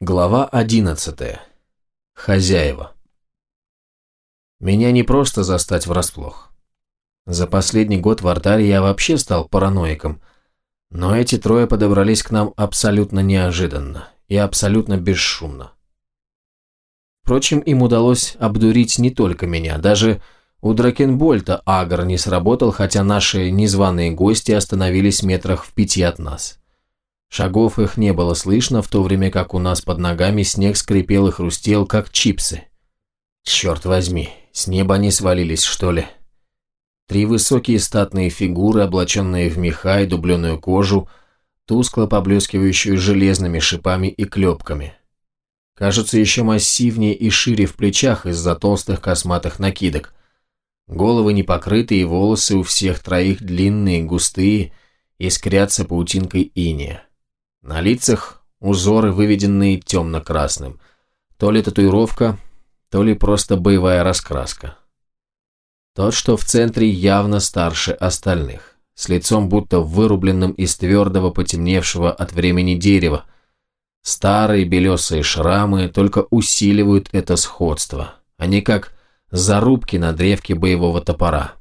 Глава 11. Хозяева. Меня не просто застать врасплох. За последний год в Артаре я вообще стал параноиком, но эти трое подобрались к нам абсолютно неожиданно и абсолютно бесшумно. Впрочем, им удалось обдурить не только меня, даже у Дракенбольта Агр не сработал, хотя наши незваные гости остановились метрах в пяти от нас. Шагов их не было слышно, в то время как у нас под ногами снег скрипел и хрустел, как чипсы. Черт возьми, с неба они свалились, что ли? Три высокие статные фигуры, облаченные в меха и дубленую кожу, тускло поблескивающую железными шипами и клепками. Кажутся еще массивнее и шире в плечах из-за толстых косматых накидок. Головы непокрытые, волосы у всех троих длинные, густые, искрятся паутинкой иния. На лицах узоры, выведенные темно-красным. То ли татуировка, то ли просто боевая раскраска. Тот, что в центре, явно старше остальных, с лицом будто вырубленным из твердого, потемневшего от времени дерева. Старые белесые шрамы только усиливают это сходство. Они как зарубки на древке боевого топора.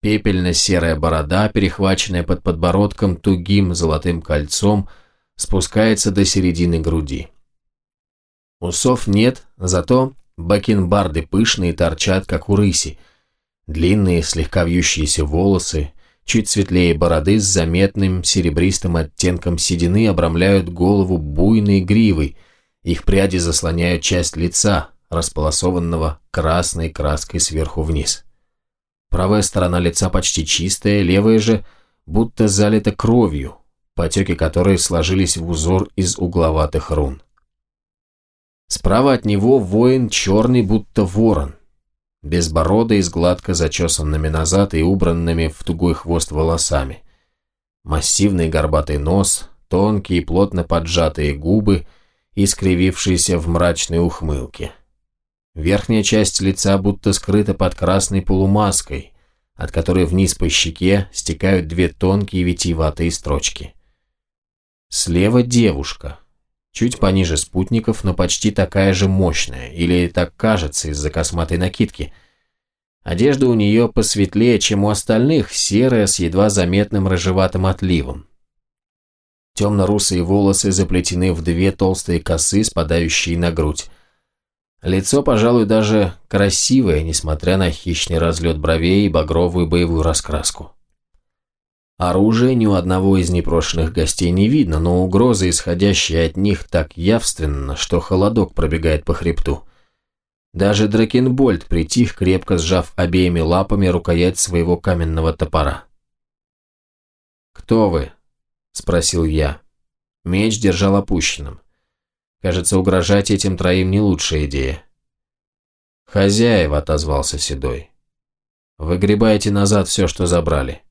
Пепельно-серая борода, перехваченная под подбородком тугим золотым кольцом – спускается до середины груди. Усов нет, зато бакенбарды пышные торчат, как у рыси. Длинные, слегка вьющиеся волосы, чуть светлее бороды с заметным серебристым оттенком седины обрамляют голову буйной гривой, их пряди заслоняют часть лица, располосованного красной краской сверху вниз. Правая сторона лица почти чистая, левая же будто залита кровью, потеки которой сложились в узор из угловатых рун. Справа от него воин черный, будто ворон, безбородый, с гладко зачесанными назад и убранными в тугой хвост волосами. Массивный горбатый нос, тонкие плотно поджатые губы, искривившиеся в мрачной ухмылке. Верхняя часть лица будто скрыта под красной полумаской, от которой вниз по щеке стекают две тонкие витиеватые строчки. Слева девушка. Чуть пониже спутников, но почти такая же мощная, или так кажется из-за косматой накидки. Одежда у нее посветлее, чем у остальных, серая с едва заметным рыжеватым отливом. Темно-русые волосы заплетены в две толстые косы, спадающие на грудь. Лицо, пожалуй, даже красивое, несмотря на хищный разлет бровей и багровую боевую раскраску. Оружия ни у одного из непрошенных гостей не видно, но угроза, исходящая от них, так явственна, что холодок пробегает по хребту. Даже Дракенбольд притих, крепко сжав обеими лапами рукоять своего каменного топора. «Кто вы?» – спросил я. Меч держал опущенным. Кажется, угрожать этим троим не лучшая идея. «Хозяева», – отозвался Седой. «Выгребайте назад все, что забрали».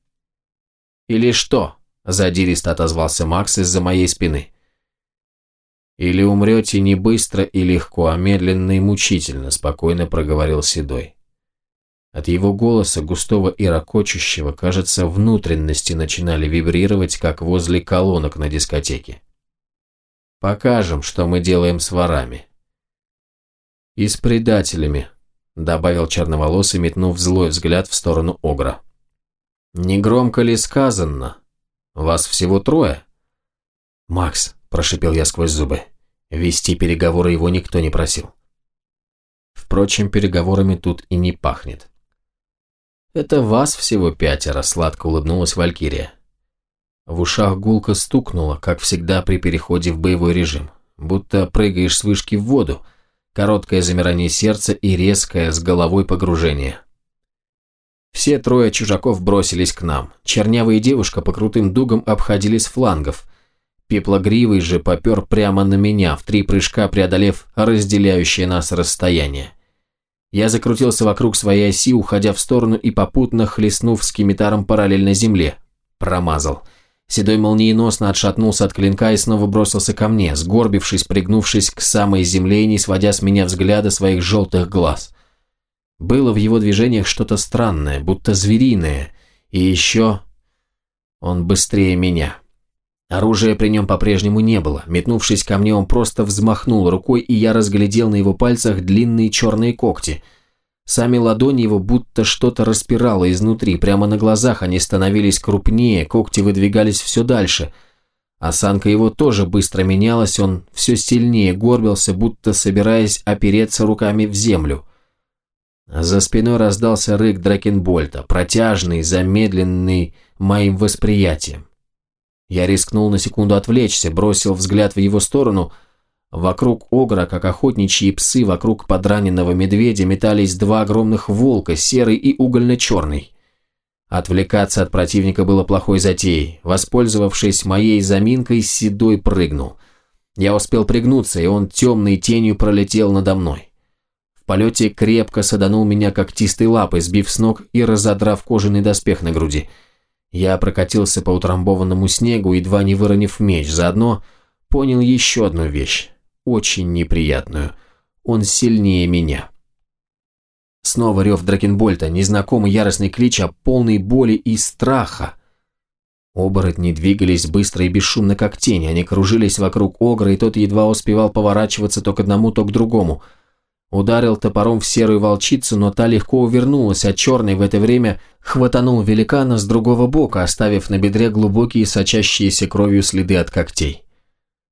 «Или что?» – задиристо отозвался Макс из-за моей спины. «Или умрете не быстро и легко, а медленно и мучительно», – спокойно проговорил Седой. От его голоса, густого и ракочущего, кажется, внутренности начинали вибрировать, как возле колонок на дискотеке. «Покажем, что мы делаем с ворами». «И с предателями», – добавил черноволосый, метнув злой взгляд в сторону Огра. «Не громко ли сказано? Вас всего трое?» «Макс», – прошипел я сквозь зубы, – вести переговоры его никто не просил. Впрочем, переговорами тут и не пахнет. «Это вас всего пятеро», – сладко улыбнулась Валькирия. В ушах гулко стукнуло, как всегда при переходе в боевой режим, будто прыгаешь с вышки в воду, короткое замирание сердца и резкое с головой погружение. Все трое чужаков бросились к нам. Чернявая девушка по крутым дугам обходили с флангов. Пеплогривый же попер прямо на меня, в три прыжка преодолев разделяющее нас расстояние. Я закрутился вокруг своей оси, уходя в сторону и попутно хлестнув скимитаром параллельно земле. Промазал. Седой молниеносно отшатнулся от клинка и снова бросился ко мне, сгорбившись, пригнувшись к самой земле и не сводя с меня взгляда своих желтых глаз. Было в его движениях что-то странное, будто звериное. И еще он быстрее меня. Оружия при нем по-прежнему не было. Метнувшись ко мне, он просто взмахнул рукой, и я разглядел на его пальцах длинные черные когти. Сами ладони его будто что-то распирало изнутри. Прямо на глазах они становились крупнее, когти выдвигались все дальше. Осанка его тоже быстро менялась, он все сильнее горбился, будто собираясь опереться руками в землю. За спиной раздался рык Дракенбольта, протяжный, замедленный моим восприятием. Я рискнул на секунду отвлечься, бросил взгляд в его сторону. Вокруг огра, как охотничьи псы, вокруг подраненного медведя метались два огромных волка, серый и угольно-черный. Отвлекаться от противника было плохой затеей. Воспользовавшись моей заминкой, Седой прыгнул. Я успел пригнуться, и он темной тенью пролетел надо мной. В полете крепко саданул меня когтистой лапой, сбив с ног и разодрав кожаный доспех на груди – я прокатился по утрамбованному снегу, едва не выронив меч, заодно понял еще одну вещь, очень неприятную. Он сильнее меня. Снова рев Дракенбольта, незнакомый яростный клич о полной боли и страха. Оборотни двигались быстро и бесшумно, как тени. Они кружились вокруг Огра, и тот едва успевал поворачиваться то к одному, то к другому – Ударил топором в серую волчицу, но та легко увернулась, а черный в это время хватанул великана с другого бока, оставив на бедре глубокие сочащиеся кровью следы от когтей.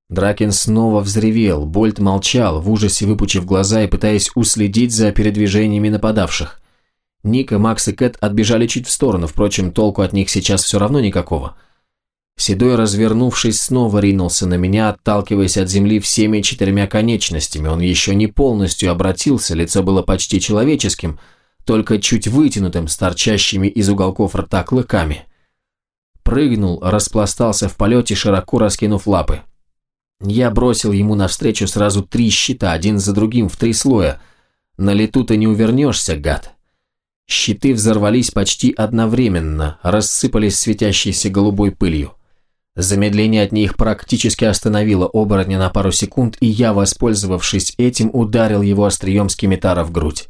Дракен снова взревел, Больт молчал, в ужасе выпучив глаза и пытаясь уследить за передвижениями нападавших. Ника, Макс и Кэт отбежали чуть в сторону, впрочем, толку от них сейчас все равно никакого – Седой, развернувшись, снова ринулся на меня, отталкиваясь от земли всеми четырьмя конечностями. Он еще не полностью обратился, лицо было почти человеческим, только чуть вытянутым, с торчащими из уголков рта клыками. Прыгнул, распластался в полете, широко раскинув лапы. Я бросил ему навстречу сразу три щита, один за другим, в три слоя. На лету ты не увернешься, гад. Щиты взорвались почти одновременно, рассыпались светящейся голубой пылью. Замедление от них практически остановило оборотня на пару секунд, и я, воспользовавшись этим, ударил его острием скимитара в грудь.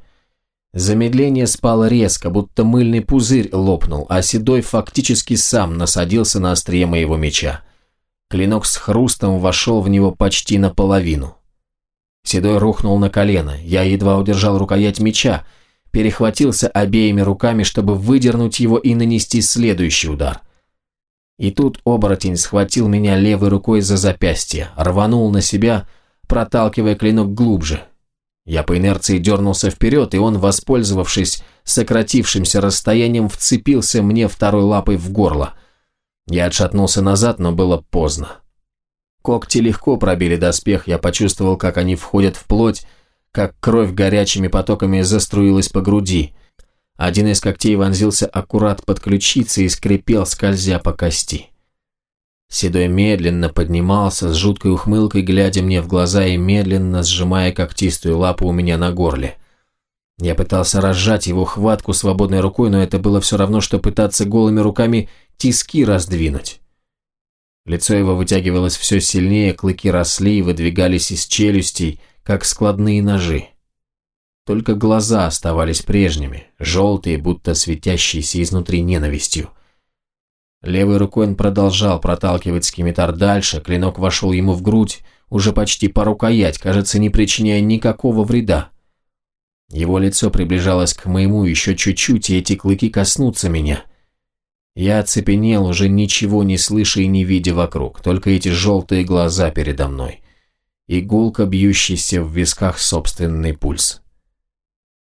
Замедление спало резко, будто мыльный пузырь лопнул, а Седой фактически сам насадился на острие моего меча. Клинок с хрустом вошел в него почти наполовину. Седой рухнул на колено, я едва удержал рукоять меча, перехватился обеими руками, чтобы выдернуть его и нанести следующий удар – и тут оборотень схватил меня левой рукой за запястье, рванул на себя, проталкивая клинок глубже. Я по инерции дернулся вперед, и он, воспользовавшись сократившимся расстоянием, вцепился мне второй лапой в горло. Я отшатнулся назад, но было поздно. Когти легко пробили доспех, я почувствовал, как они входят в плоть, как кровь горячими потоками заструилась по груди. Один из когтей вонзился аккурат под ключицей и скрипел, скользя по кости. Седой медленно поднимался, с жуткой ухмылкой, глядя мне в глаза и медленно сжимая когтистую лапу у меня на горле. Я пытался разжать его хватку свободной рукой, но это было все равно, что пытаться голыми руками тиски раздвинуть. Лицо его вытягивалось все сильнее, клыки росли и выдвигались из челюстей, как складные ножи. Только глаза оставались прежними, желтые, будто светящиеся изнутри ненавистью. Левой рукой он продолжал проталкивать скимитар дальше, клинок вошел ему в грудь, уже почти по рукоять, кажется, не причиняя никакого вреда. Его лицо приближалось к моему еще чуть-чуть, и эти клыки коснутся меня. Я оцепенел, уже ничего не слыша и не видя вокруг, только эти желтые глаза передо мной. Игулка, бьющийся в висках собственный пульс.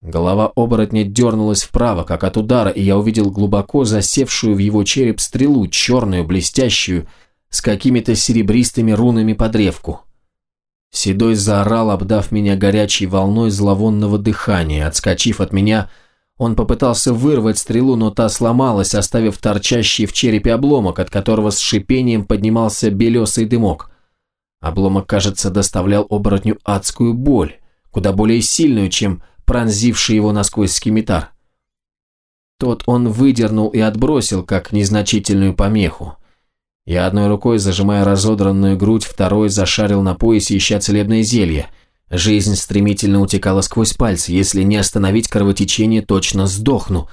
Голова оборотня дернулась вправо, как от удара, и я увидел глубоко засевшую в его череп стрелу, черную, блестящую, с какими-то серебристыми рунами под древку. Седой заорал, обдав меня горячей волной зловонного дыхания. Отскочив от меня, он попытался вырвать стрелу, но та сломалась, оставив торчащий в черепе обломок, от которого с шипением поднимался белесый дымок. Обломок, кажется, доставлял оборотню адскую боль, куда более сильную, чем пронзивший его насквозь скимитар. Тот он выдернул и отбросил, как незначительную помеху. Я одной рукой, зажимая разодранную грудь, второй зашарил на поясе, ища целебное зелье. Жизнь стремительно утекала сквозь пальцы. Если не остановить кровотечение, точно сдохну.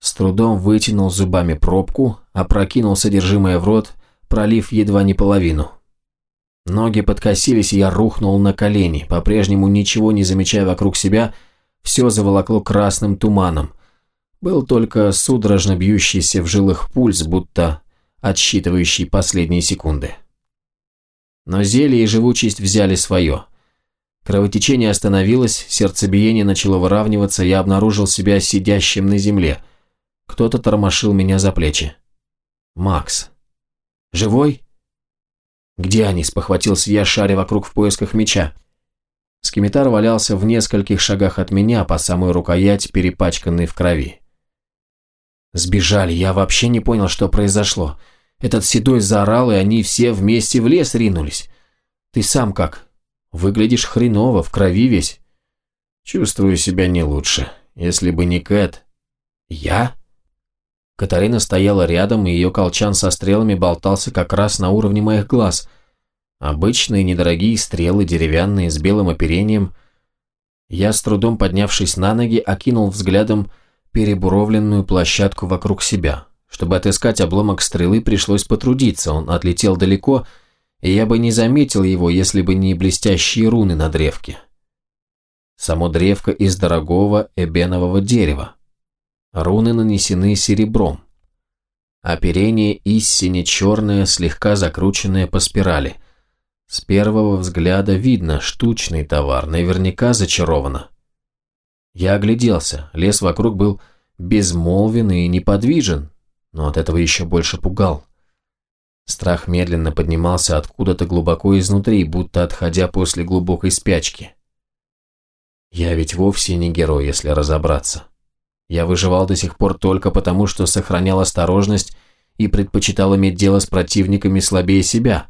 С трудом вытянул зубами пробку, опрокинул содержимое в рот, пролив едва не половину. Ноги подкосились, и я рухнул на колени, по-прежнему ничего не замечая вокруг себя, все заволокло красным туманом. Был только судорожно бьющийся в жилах пульс, будто отсчитывающий последние секунды. Но зелье и живучесть взяли свое. Кровотечение остановилось, сердцебиение начало выравниваться, я обнаружил себя сидящим на земле. Кто-то тормошил меня за плечи. «Макс. Живой?» «Где они?» – спохватился я, шаря вокруг в поисках меча. Скимитар валялся в нескольких шагах от меня, по самую рукоять, перепачканный в крови. Сбежали, я вообще не понял, что произошло. Этот седой заорал, и они все вместе в лес ринулись. Ты сам как? Выглядишь хреново, в крови весь. Чувствую себя не лучше. Если бы не Кэт... Я? Катарина стояла рядом, и ее колчан со стрелами болтался как раз на уровне моих глаз. Обычные недорогие стрелы, деревянные, с белым оперением. Я, с трудом поднявшись на ноги, окинул взглядом перебуровленную площадку вокруг себя. Чтобы отыскать обломок стрелы, пришлось потрудиться, он отлетел далеко, и я бы не заметил его, если бы не блестящие руны на древке. Само древко из дорогого эбенового дерева. Руны нанесены серебром. Оперение истине черное, слегка закрученное по спирали. С первого взгляда видно, штучный товар, наверняка зачаровано. Я огляделся, лес вокруг был безмолвен и неподвижен, но от этого еще больше пугал. Страх медленно поднимался откуда-то глубоко изнутри, будто отходя после глубокой спячки. Я ведь вовсе не герой, если разобраться. Я выживал до сих пор только потому, что сохранял осторожность и предпочитал иметь дело с противниками слабее себя.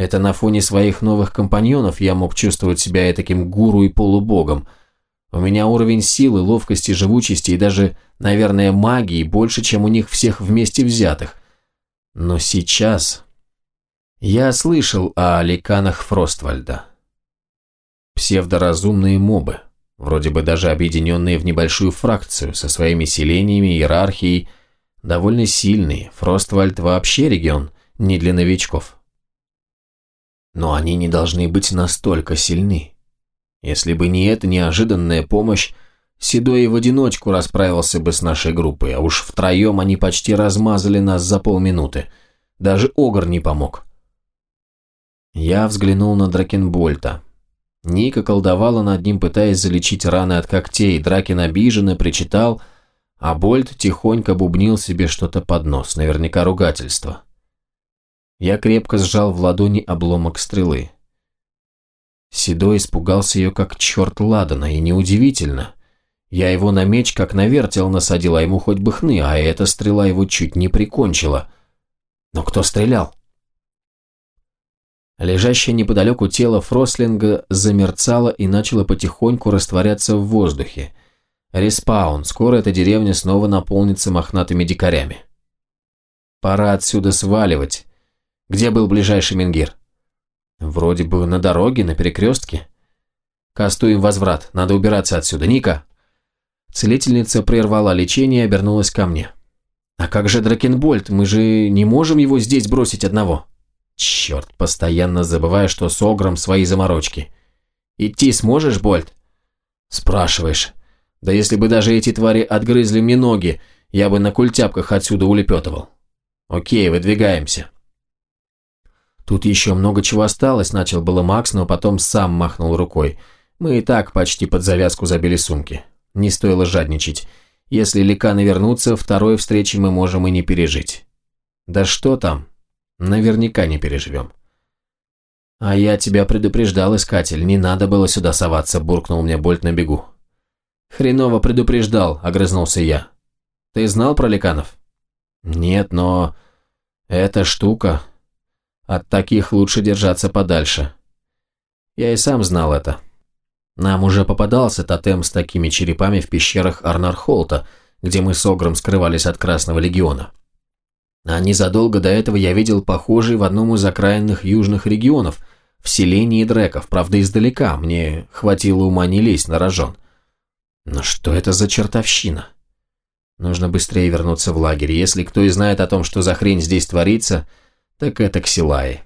Это на фоне своих новых компаньонов я мог чувствовать себя таким гуру и полубогом. У меня уровень силы, ловкости, живучести и даже, наверное, магии больше, чем у них всех вместе взятых. Но сейчас... Я слышал о ликанах Фроствальда. Псевдоразумные мобы вроде бы даже объединенные в небольшую фракцию со своими селениями, иерархией, довольно сильные. Фроствальд вообще регион не для новичков. Но они не должны быть настолько сильны. Если бы не эта неожиданная помощь, Седой в одиночку расправился бы с нашей группой, а уж втроем они почти размазали нас за полминуты. Даже Огр не помог. Я взглянул на Дракенбольта. Ника колдовала над ним, пытаясь залечить раны от когтей. Дракин обиженно причитал, а Больт тихонько бубнил себе что-то под нос, наверняка ругательство. Я крепко сжал в ладони обломок стрелы. Седой испугался ее как черт ладана, и неудивительно. Я его на меч как на вертел насадил, а ему хоть бы хны, а эта стрела его чуть не прикончила. Но кто стрелял? Лежащее неподалеку тело Фрослинга замерцало и начало потихоньку растворяться в воздухе. Респаун, скоро эта деревня снова наполнится мохнатыми дикарями. Пора отсюда сваливать. Где был ближайший менгир? Вроде бы на дороге, на перекрестке. Кастуем возврат, надо убираться отсюда. Ника! Целительница прервала лечение и обернулась ко мне. А как же Дракенбольд? Мы же не можем его здесь бросить одного. Черт, постоянно забывая, что с Огром свои заморочки. Идти сможешь, Больт? Спрашиваешь. Да если бы даже эти твари отгрызли мне ноги, я бы на культяпках отсюда улепетывал. Окей, выдвигаемся. Тут еще много чего осталось, начал было Макс, но потом сам махнул рукой. Мы и так почти под завязку забили сумки. Не стоило жадничать. Если ликаны вернутся, второй встречи мы можем и не пережить. Да что там, Наверняка не переживем. «А я тебя предупреждал, искатель, не надо было сюда соваться», – буркнул мне Больт на бегу. «Хреново предупреждал», – огрызнулся я. «Ты знал про ликанов?» «Нет, но... эта штука... От таких лучше держаться подальше. Я и сам знал это. Нам уже попадался тотем с такими черепами в пещерах Арнархолта, где мы с Огром скрывались от Красного Легиона. А незадолго до этого я видел похожий в одном из окраинных южных регионов, в селении Дреков, правда издалека, мне хватило ума не лезть на рожон. Но что это за чертовщина? Нужно быстрее вернуться в лагерь. Если кто и знает о том, что за хрень здесь творится, так это ксилаи.